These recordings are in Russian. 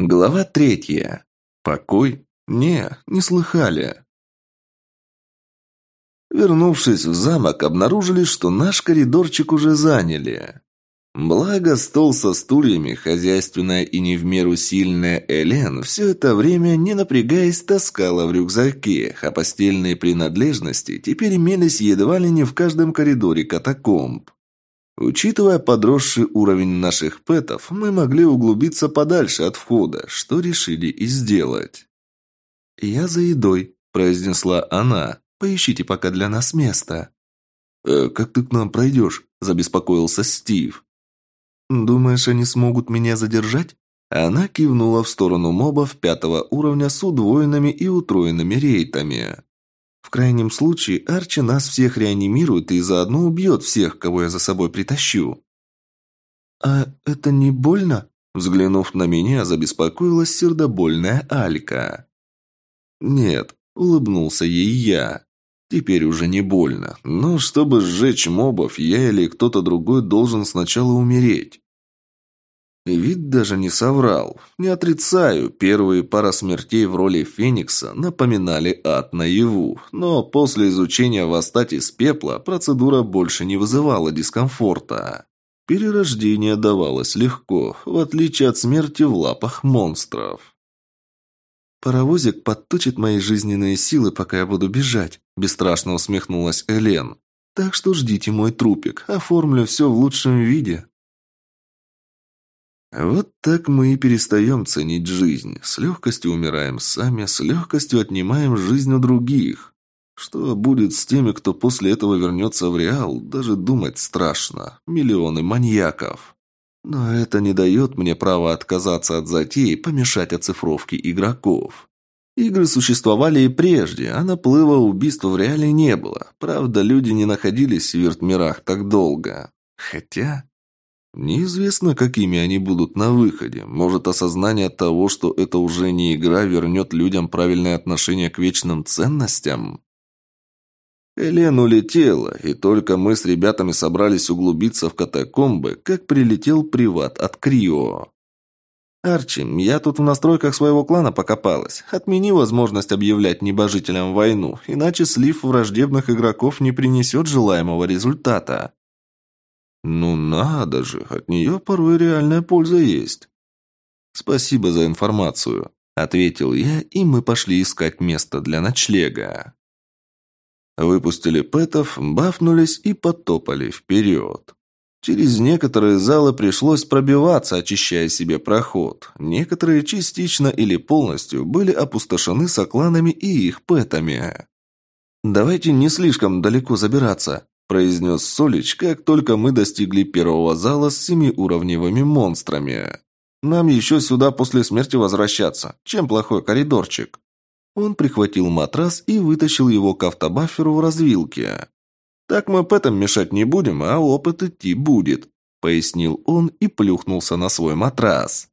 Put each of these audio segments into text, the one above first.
Глава третья. Покой? Не, не слыхали. Вернувшись в замок, обнаружили, что наш коридорчик уже заняли. Благо, стол со стульями, хозяйственная и не в меру сильная Элен все это время, не напрягаясь, таскала в рюкзаке, а постельные принадлежности теперь имелись едва ли не в каждом коридоре катакомб. Учитывая подросший уровень наших пэтов, мы могли углубиться подальше от входа, что решили и сделать. «Я за едой», – произнесла она. «Поищите пока для нас место». «Э, «Как ты к нам пройдешь?» – забеспокоился Стив. «Думаешь, они смогут меня задержать?» Она кивнула в сторону мобов пятого уровня с удвоенными и утроенными рейтами. В крайнем случае, Арчи нас всех реанимирует и заодно убьет всех, кого я за собой притащу». «А это не больно?» Взглянув на меня, забеспокоилась сердобольная Алька. «Нет», — улыбнулся ей я. «Теперь уже не больно. Но чтобы сжечь мобов, я или кто-то другой должен сначала умереть. Вид даже не соврал. Не отрицаю, первые пара смертей в роли Феникса напоминали ад наяву. Но после изучения «Восстать из пепла» процедура больше не вызывала дискомфорта. Перерождение давалось легко, в отличие от смерти в лапах монстров. «Паровозик подточит мои жизненные силы, пока я буду бежать», – бесстрашно усмехнулась Элен. «Так что ждите мой трупик, оформлю все в лучшем виде». Вот так мы и перестаем ценить жизнь. С легкостью умираем сами, с легкостью отнимаем жизнь у других. Что будет с теми, кто после этого вернется в Реал, даже думать страшно. Миллионы маньяков. Но это не дает мне права отказаться от затеи помешать оцифровке игроков. Игры существовали и прежде, а наплыва убийств в реале не было. Правда, люди не находились в виртмирах так долго. Хотя... Неизвестно, какими они будут на выходе. Может, осознание того, что это уже не игра, вернет людям правильное отношение к вечным ценностям? Элен улетела, и только мы с ребятами собрались углубиться в катакомбы, как прилетел приват от Крио. «Арчи, я тут в настройках своего клана покопалась. Отмени возможность объявлять небожителям войну, иначе слив враждебных игроков не принесет желаемого результата». «Ну надо же, от нее порой реальная польза есть». «Спасибо за информацию», — ответил я, и мы пошли искать место для ночлега. Выпустили пэтов, бафнулись и потопали вперед. Через некоторые залы пришлось пробиваться, очищая себе проход. Некоторые частично или полностью были опустошены сокланами и их пэтами. «Давайте не слишком далеко забираться», произнес Солич, как только мы достигли первого зала с семиуровневыми монстрами. «Нам еще сюда после смерти возвращаться. Чем плохой коридорчик?» Он прихватил матрас и вытащил его к автобаферу в развилке. «Так мы пэтам мешать не будем, а опыт идти будет», — пояснил он и плюхнулся на свой матрас.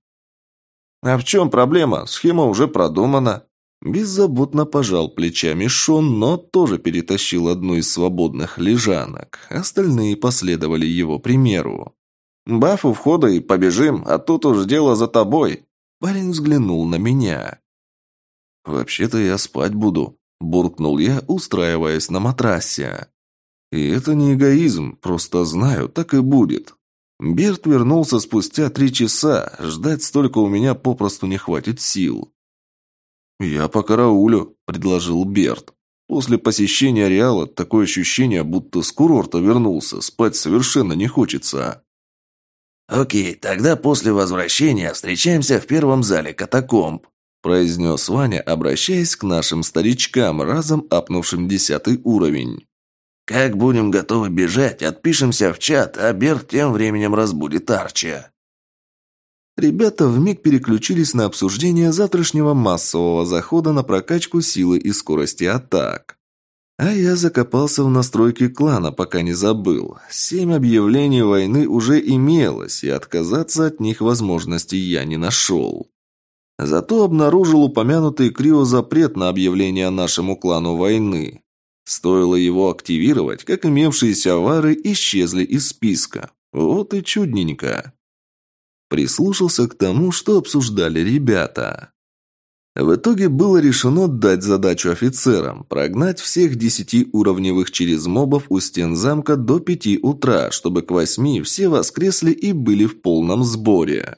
«А в чем проблема? Схема уже продумана», Беззаботно пожал плечами Шон, но тоже перетащил одну из свободных лежанок. Остальные последовали его примеру. «Баф у входа и побежим, а тут уж дело за тобой». Парень взглянул на меня. «Вообще-то я спать буду», – буркнул я, устраиваясь на матрасе. «И это не эгоизм, просто знаю, так и будет. Берт вернулся спустя три часа, ждать столько у меня попросту не хватит сил. «Я по караулю», – предложил Берт. После посещения Реала такое ощущение, будто с курорта вернулся, спать совершенно не хочется. «Окей, тогда после возвращения встречаемся в первом зале катакомб», произнес Ваня, обращаясь к нашим старичкам, разом апнувшим десятый уровень. «Как будем готовы бежать, отпишемся в чат, а Берт тем временем разбудит Арчи». Ребята вмиг переключились на обсуждение завтрашнего массового захода на прокачку силы и скорости атак. А я закопался в настройки клана, пока не забыл. Семь объявлений войны уже имелось, и отказаться от них возможности я не нашел. Зато обнаружил упомянутый Крио запрет на объявление нашему клану войны. Стоило его активировать, как имевшиеся авары исчезли из списка. Вот и чудненько. Прислушался к тому, что обсуждали ребята. В итоге было решено дать задачу офицерам – прогнать всех десятиуровневых через мобов у стен замка до пяти утра, чтобы к восьми все воскресли и были в полном сборе.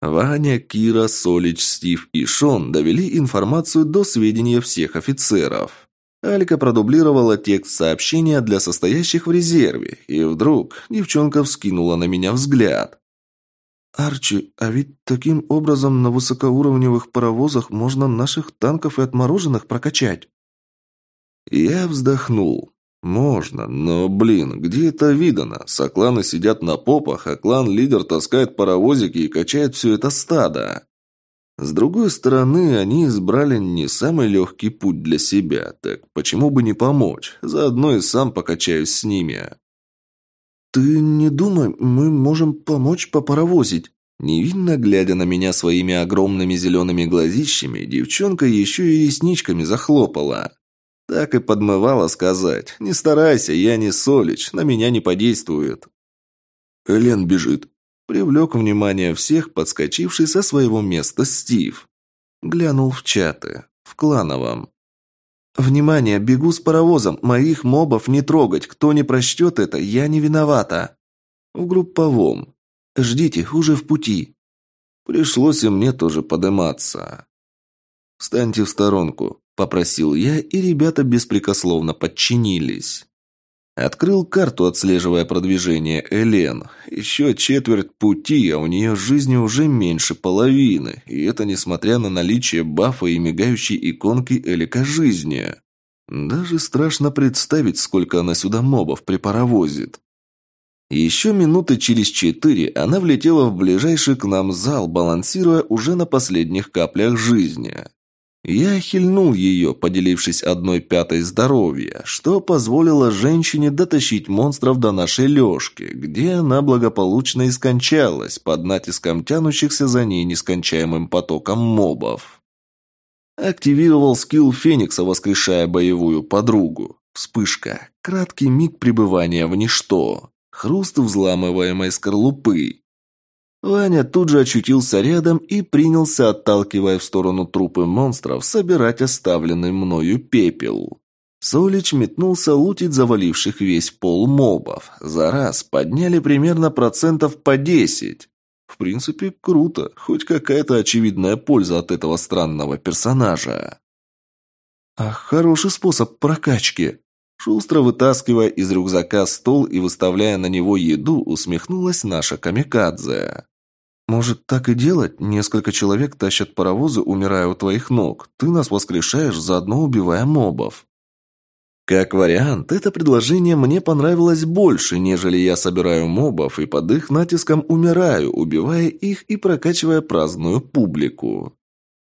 Ваня, Кира, Солич, Стив и Шон довели информацию до сведения всех офицеров. Алька продублировала текст сообщения для состоящих в резерве, и вдруг девчонка вскинула на меня взгляд. «Арчи, а ведь таким образом на высокоуровневых паровозах можно наших танков и отмороженных прокачать». Я вздохнул. «Можно, но, блин, где это видано? Сокланы сидят на попах, а клан-лидер таскает паровозики и качает все это стадо». С другой стороны, они избрали не самый легкий путь для себя, так почему бы не помочь? Заодно и сам покачаюсь с ними. «Ты не думай, мы можем помочь попаровозить». Невинно глядя на меня своими огромными зелеными глазищами, девчонка еще и ресничками захлопала. Так и подмывала сказать. «Не старайся, я не Солич, на меня не подействует». Элен бежит. Привлек внимание всех, подскочивший со своего места Стив. Глянул в чаты. В клановом. «Внимание, бегу с паровозом, моих мобов не трогать, кто не прочтет это, я не виновата». В групповом. «Ждите, уже в пути». Пришлось и мне тоже подыматься. «Встаньте в сторонку», – попросил я, и ребята беспрекословно подчинились. Открыл карту, отслеживая продвижение Элен. Еще четверть пути, а у нее жизни уже меньше половины. И это несмотря на наличие бафа и мигающей иконки Элика жизни. Даже страшно представить, сколько она сюда мобов припаровозит. Еще минуты через четыре она влетела в ближайший к нам зал, балансируя уже на последних каплях жизни. Я хильнул ее, поделившись одной пятой здоровья, что позволило женщине дотащить монстров до нашей лёжки, где она благополучно и скончалась под натиском тянущихся за ней нескончаемым потоком мобов. Активировал скилл Феникса, воскрешая боевую подругу. Вспышка. Краткий миг пребывания в ничто. Хруст взламываемой скорлупы. Ваня тут же очутился рядом и принялся, отталкивая в сторону трупы монстров, собирать оставленный мною пепел. Солич метнулся лутить заваливших весь пол мобов. За раз подняли примерно процентов по десять. В принципе, круто. Хоть какая-то очевидная польза от этого странного персонажа. Ах, хороший способ прокачки. Шустро вытаскивая из рюкзака стол и выставляя на него еду, усмехнулась наша камикадзе. «Может, так и делать? Несколько человек тащат паровозы, умирая у твоих ног. Ты нас воскрешаешь, заодно убивая мобов». Как вариант, это предложение мне понравилось больше, нежели я собираю мобов и под их натиском умираю, убивая их и прокачивая праздную публику.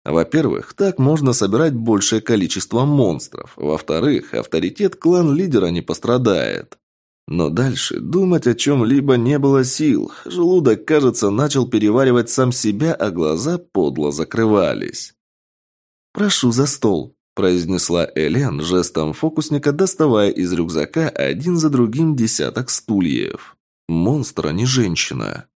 Во-первых, так можно собирать большее количество монстров. Во-вторых, авторитет клан-лидера не пострадает. Но дальше думать о чем-либо не было сил. Желудок, кажется, начал переваривать сам себя, а глаза подло закрывались. «Прошу за стол», – произнесла Элен жестом фокусника, доставая из рюкзака один за другим десяток стульев. Монстр, а не женщина.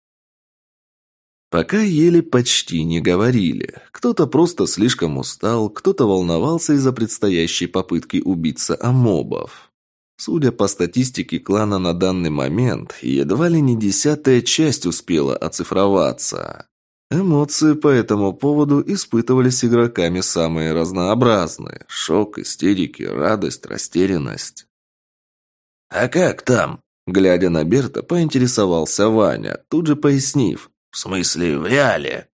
Пока ели почти не говорили. Кто-то просто слишком устал, кто-то волновался из-за предстоящей попытки убиться амобов. Судя по статистике клана на данный момент, едва ли не десятая часть успела оцифроваться. Эмоции по этому поводу испытывались игроками самые разнообразные. Шок, истерики, радость, растерянность. «А как там?» Глядя на Берта, поинтересовался Ваня, тут же пояснив. «В смысле, в реале?»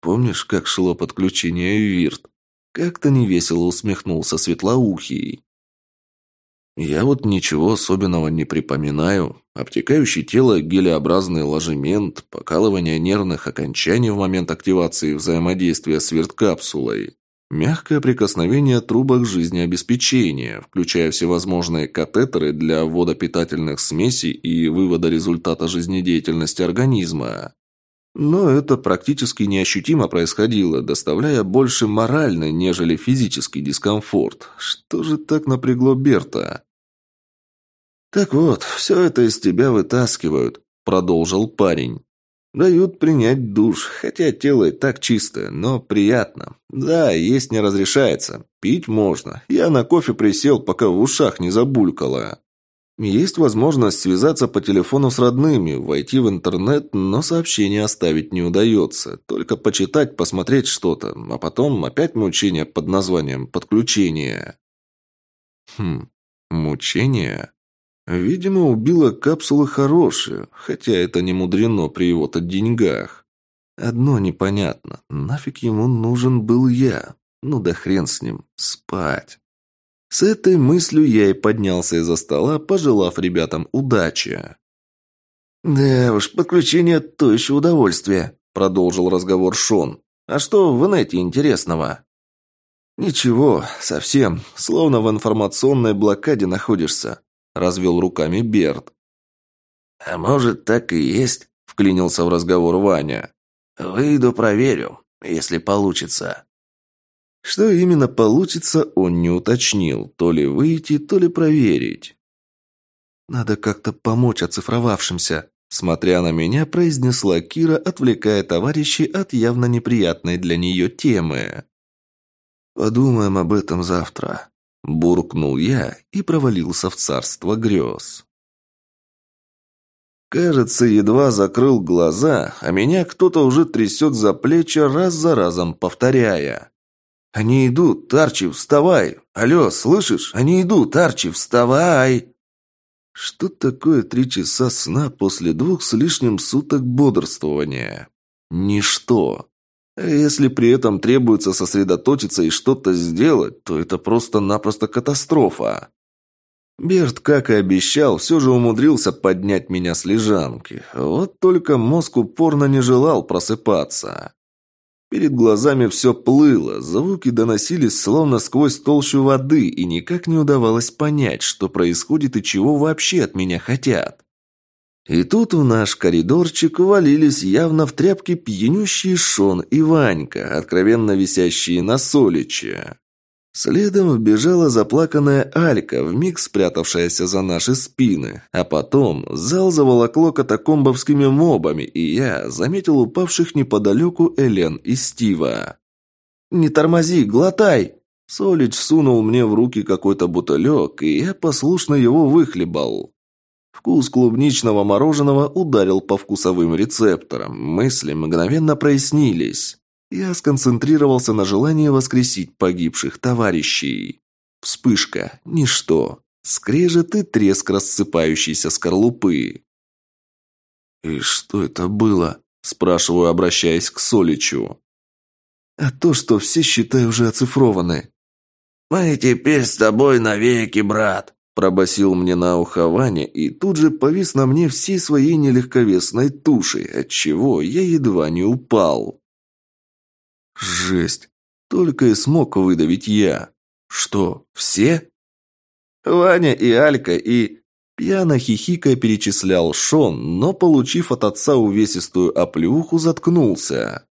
«Помнишь, как шло подключение Вирт?» Как-то невесело усмехнулся Светлоухий. Я вот ничего особенного не припоминаю. Обтекающий тело гелеобразный ложемент, покалывание нервных окончаний в момент активации взаимодействия с верткапсулой, мягкое прикосновение трубок жизнеобеспечения, включая всевозможные катетеры для ввода питательных смесей и вывода результата жизнедеятельности организма. Но это практически неощутимо происходило, доставляя больше моральный, нежели физический дискомфорт. Что же так напрягло Берта? «Так вот, все это из тебя вытаскивают», – продолжил парень. Дают принять душ, хотя тело и так чистое, но приятно. Да, есть не разрешается. Пить можно. Я на кофе присел, пока в ушах не забулькало. Есть возможность связаться по телефону с родными, войти в интернет, но сообщение оставить не удается. Только почитать, посмотреть что-то, а потом опять мучение под названием «подключение». Хм, мучение? Видимо, убила капсулы хорошие, хотя это не мудрено при его-то деньгах. Одно непонятно, нафиг ему нужен был я? Ну да хрен с ним, спать. С этой мыслью я и поднялся из-за стола, пожелав ребятам удачи. «Да уж, подключение – то еще удовольствие», – продолжил разговор Шон. «А что в инете интересного?» «Ничего, совсем. Словно в информационной блокаде находишься», – развел руками Берт. «А может, так и есть?» – вклинился в разговор Ваня. «Выйду проверю, если получится». Что именно получится, он не уточнил. То ли выйти, то ли проверить. «Надо как-то помочь оцифровавшимся», смотря на меня, произнесла Кира, отвлекая товарищей от явно неприятной для нее темы. «Подумаем об этом завтра», – буркнул я и провалился в царство грез. Кажется, едва закрыл глаза, а меня кто-то уже трясет за плечи, раз за разом повторяя. «Они идут, Арчи, вставай! Алло, слышишь? Они идут, Арчи, вставай!» Что такое три часа сна после двух с лишним суток бодрствования? Ничто. Если при этом требуется сосредоточиться и что-то сделать, то это просто-напросто катастрофа. Берт, как и обещал, все же умудрился поднять меня с лежанки. Вот только мозг упорно не желал просыпаться. Перед глазами все плыло, звуки доносились словно сквозь толщу воды, и никак не удавалось понять, что происходит и чего вообще от меня хотят. И тут в наш коридорчик валились явно в тряпке пьянющие Шон и Ванька, откровенно висящие на соличе. Следом вбежала заплаканная Алька, вмиг спрятавшаяся за наши спины. А потом зал заволокло катакомбовскими мобами, и я заметил упавших неподалеку Элен и Стива. «Не тормози, глотай!» Солич сунул мне в руки какой-то бутылек, и я послушно его выхлебал. Вкус клубничного мороженого ударил по вкусовым рецепторам. Мысли мгновенно прояснились. Я сконцентрировался на желании воскресить погибших товарищей. Вспышка, ничто. Скрежет и треск рассыпающейся скорлупы. «И что это было?» – спрашиваю, обращаясь к Соличу. «А то, что все, считай, уже оцифрованы». «Мы теперь с тобой навеки, брат», – пробасил мне на ухо Ваня и тут же повис на мне всей своей нелегковесной тушей, отчего я едва не упал. Жесть. Только и смог выдавить я. Что, все? Ваня и Алька и... Пьяно хихикая перечислял Шон, но, получив от отца увесистую оплюху, заткнулся.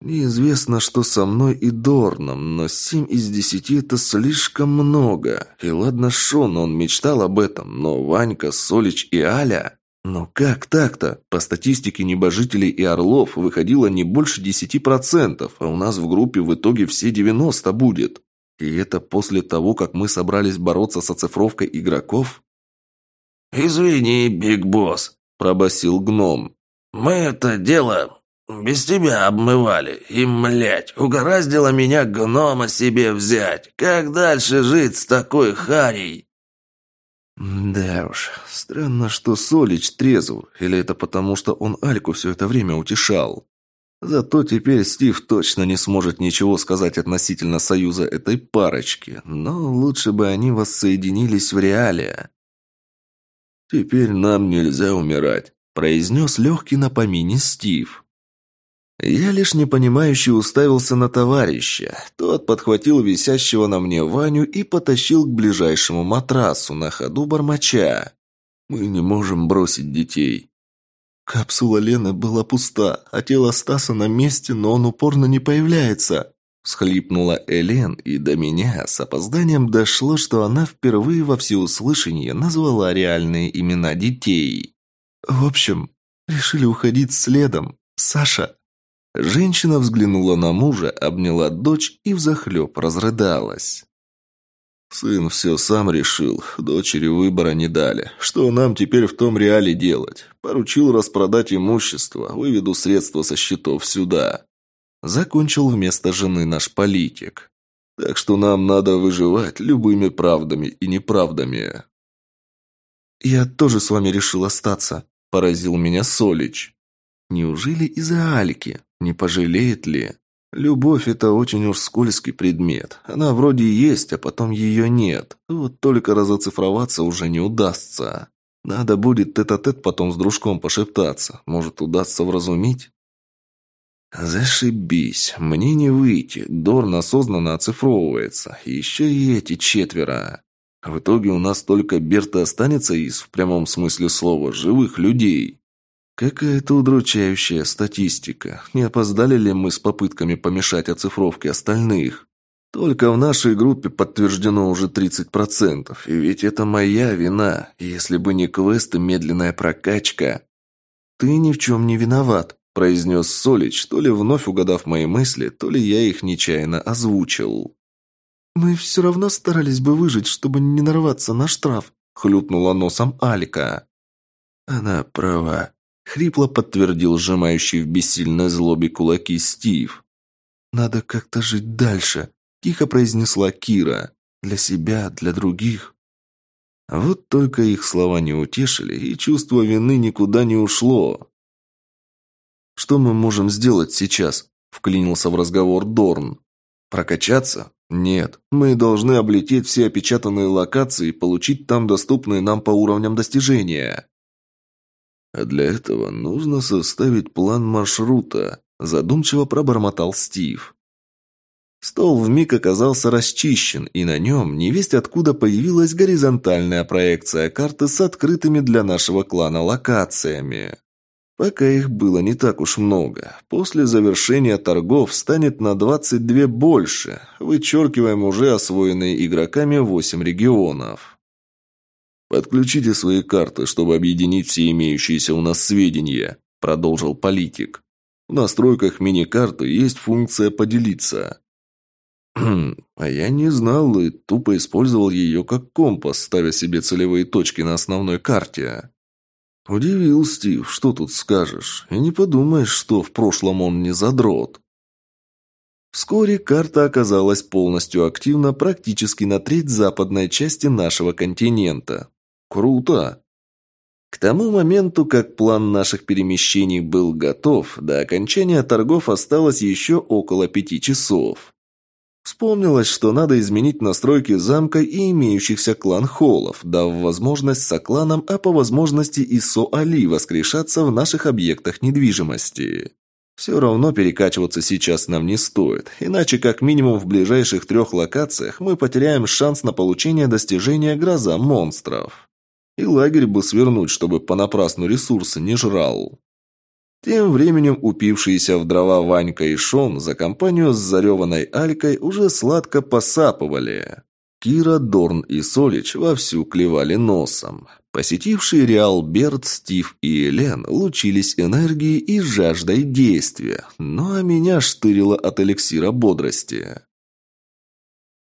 Неизвестно, что со мной и Дорном, но семь из десяти – это слишком много. И ладно, Шон, он мечтал об этом, но Ванька, Солич и Аля... Но как так-то? По статистике небожителей и орлов выходило не больше 10%, а у нас в группе в итоге все 90 будет. И это после того, как мы собрались бороться с оцифровкой игроков? «Извини, Биг Босс», – пробасил гном. «Мы это дело без тебя обмывали, и, млять, угораздило меня гнома себе взять. Как дальше жить с такой харей?» Да уж, странно, что Солич трезв, или это потому, что он Альку все это время утешал. Зато теперь Стив точно не сможет ничего сказать относительно союза этой парочки, но лучше бы они воссоединились в реале. «Теперь нам нельзя умирать», – произнес легкий на помине Стив. Я лишь непонимающе уставился на товарища. Тот подхватил висящего на мне Ваню и потащил к ближайшему матрасу, на ходу бормоча. «Мы не можем бросить детей». Капсула Лены была пуста, а тело Стаса на месте, но он упорно не появляется. Схлипнула Элен, и до меня с опозданием дошло, что она впервые во всеуслышание назвала реальные имена детей. В общем, Решили уходить следом. Саша!» Женщина взглянула на мужа, обняла дочь и взахлеб разрыдалась. «Сын все сам решил, дочери выбора не дали. Что нам теперь в том реале делать? Поручил распродать имущество, выведу средства со счетов сюда». Закончил вместо жены наш политик. «Так что нам надо выживать любыми правдами и неправдами». «Я тоже с вами решил остаться», – поразил меня Солич. «Неужели из-за Альки? Не пожалеет ли?» Любовь – это очень уж скользкий предмет. Она вроде есть, а потом ее нет. Вот только разоцифроваться уже не удастся. Надо будет тет-а-тет -тет потом с дружком пошептаться. Может, удастся вразумить? Зашибись. Мне не выйти. Дорн осознанно оцифровывается. Еще и эти четверо. В итоге у нас только Берта останется из, в прямом смысле слова, живых людей. Какая-то удручающая статистика. Не опоздали ли мы с попытками помешать оцифровке остальных? Только в нашей группе подтверждено уже 30%, и ведь это моя вина. Если бы не квест и медленная прокачка... «Ты ни в чем не виноват», – произнес Солич, то ли вновь угадав мои мысли, то ли я их нечаянно озвучил. «Мы все равно старались бы выжить, чтобы не нарваться на штраф», – хлюпнула носом Алика. «Она права», Хрипло подтвердил сжимающий в бессильной злобе кулаки Стив. «Надо как-то жить дальше», – тихо произнесла Кира. «Для себя, для других». Вот только их слова не утешили, и чувство вины никуда не ушло. «Что мы можем сделать сейчас?» – вклинился в разговор Дорн. «Прокачаться? Нет. Мы должны облететь все опечатанные локации и получить там доступные нам по уровням достижения». А для этого нужно составить план маршрута, задумчиво пробормотал Стив. Стол вмиг оказался расчищен, и на нем невесть откуда появилась горизонтальная проекция карты с открытыми для нашего клана локациями. Пока их было не так уж много. После завершения торгов станет на 22 больше. Вычеркиваем уже освоенные игроками 8 регионов. «Подключите свои карты, чтобы объединить все имеющиеся у нас сведения», – продолжил политик. «В настройках мини-карты есть функция «поделиться». а я не знал и тупо использовал ее как компас, ставя себе целевые точки на основной карте. Удивил Стив, что тут скажешь, и не подумаешь, что в прошлом он не задрот. Вскоре карта оказалась полностью активна практически на треть западной части нашего континента. Круто! К тому моменту, как план наших перемещений был готов, до окончания торгов осталось еще около пяти часов. Вспомнилось, что надо изменить настройки замка и имеющихся клан-холлов, дав возможность сокланам, а по возможности и Со-Али воскрешаться в наших объектах недвижимости. Все равно перекачиваться сейчас нам не стоит, иначе как минимум в ближайших трех локациях мы потеряем шанс на получение достижения «Гроза монстров». И лагерь бы свернуть, чтобы понапрасну ресурсы не жрал. Тем временем упившиеся в дрова Ванька и Шон за компанию с зареванной Алькой уже сладко посапывали. Кира, Дорн и Солич вовсю клевали носом. Посетившие Реал Берт, Стив и Элен лучились энергией и жаждой действия, ну а меня штырило от эликсира бодрости.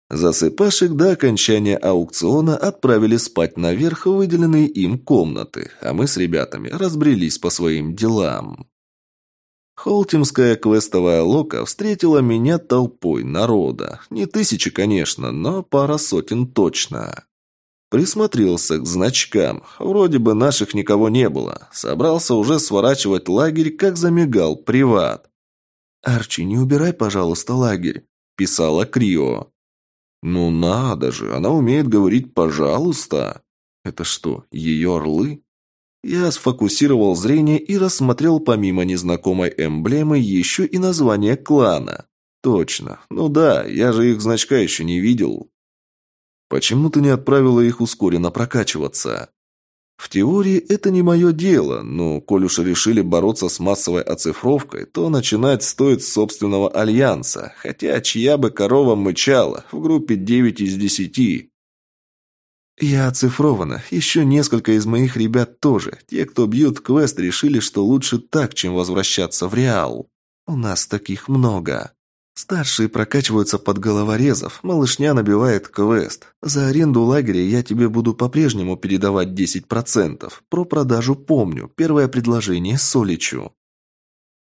Засыпашек до окончания аукциона отправили спать наверх выделенные им комнаты, а мы с ребятами разбрелись по своим делам. Холтимская квестовая лока встретила меня толпой народа. Не тысячи, конечно, но пара сотен точно. Присмотрелся к значкам. Вроде бы наших никого не было. Собрался уже сворачивать лагерь, как замигал приват. «Арчи, не убирай, пожалуйста, лагерь», – писала Крио. «Ну надо же, она умеет говорить «пожалуйста». Это что, ее орлы?» Я сфокусировал зрение и рассмотрел помимо незнакомой эмблемы еще и название клана. Точно. Ну да, я же их значка еще не видел. Почему ты не отправила их ускоренно прокачиваться? В теории это не мое дело, но коль уж решили бороться с массовой оцифровкой, то начинать стоит с собственного альянса, хотя чья бы корова мычала, в группе 9 из 10. «Я оцифрована. Еще несколько из моих ребят тоже. Те, кто бьют квест, решили, что лучше так, чем возвращаться в Реал. У нас таких много. Старшие прокачиваются под головорезов, малышня набивает квест. За аренду лагеря я тебе буду по-прежнему передавать 10%. Про продажу помню. Первое предложение Соличу».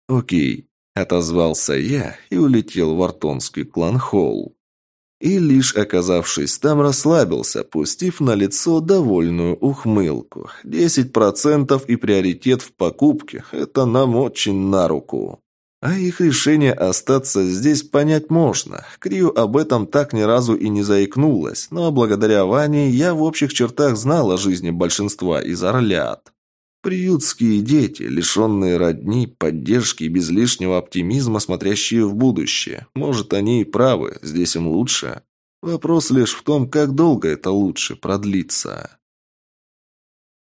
«Окей», — отозвался я и улетел в Артонский клан-холл. И лишь оказавшись там, расслабился, пустив на лицо довольную ухмылку. Десять процентов и приоритет в покупке – это нам очень на руку. А их решение остаться здесь понять можно. Крию об этом так ни разу и не заикнулась, но благодаря Ване я в общих чертах знал о жизни большинства из орлят. Приютские дети, лишенные родни, поддержки и без лишнего оптимизма, смотрящие в будущее. Может, они и правы, здесь им лучше. Вопрос лишь в том, как долго это лучше продлится.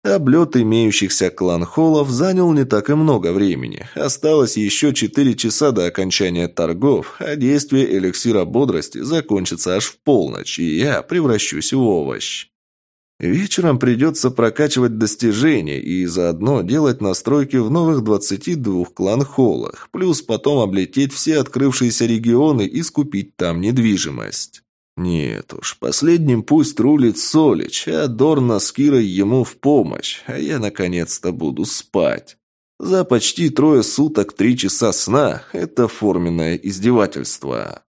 Облет имеющихся клан-холлов занял не так и много времени. Осталось еще четыре часа до окончания торгов, а действие эликсира бодрости закончится аж в полночь, и я превращусь в овощ. Вечером придется прокачивать достижения и заодно делать настройки в новых 22 клан-холлах, плюс потом облететь все открывшиеся регионы и скупить там недвижимость. Нет уж, последним пусть рулит Солич, а Дорна с Кирой ему в помощь, а я наконец-то буду спать. За почти трое суток три часа сна – это форменное издевательство.